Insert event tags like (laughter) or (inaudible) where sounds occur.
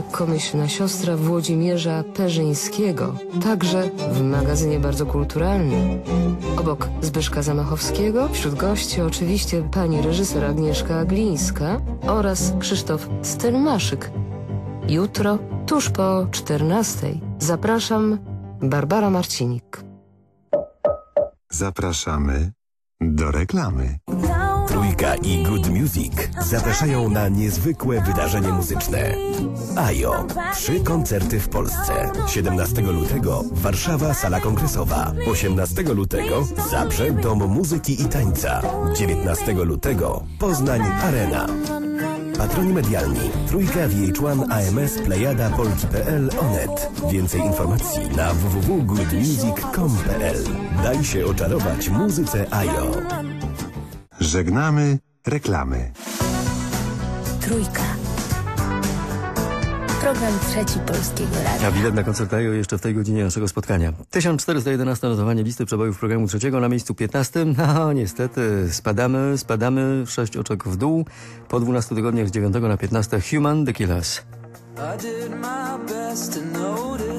lekkomyślna siostra Włodzimierza Perzyńskiego, także w magazynie bardzo kulturalnym. Obok Zbyszka Zamachowskiego, wśród gości oczywiście pani reżyser Agnieszka Aglińska oraz Krzysztof Stelmaszyk. Jutro, tuż po 14. Zapraszam, Barbara Marcinik. Zapraszamy do reklamy. Trójka i Good Music zapraszają na niezwykłe wydarzenie muzyczne. AJO. Trzy koncerty w Polsce. 17 lutego Warszawa Sala Kongresowa. 18 lutego Zabrze Dom Muzyki i Tańca. 19 lutego Poznań Arena. Patroni medialni Trójka VH1 AMS Plejada Polki.pl Onet. Więcej informacji na www.goodmusic.com.pl Daj się oczarować muzyce AJO. Żegnamy reklamy. Trójka. Program trzeci Polskiego Radia. A bilet na koncert AJO jeszcze w tej godzinie naszego spotkania. 1411 notowanie listy przebojów programu trzeciego na miejscu 15. (laughs) No niestety spadamy, spadamy, sześć oczek w dół. Po 12 tygodniach z 9 na 15 Human The Killers. I did my best to notice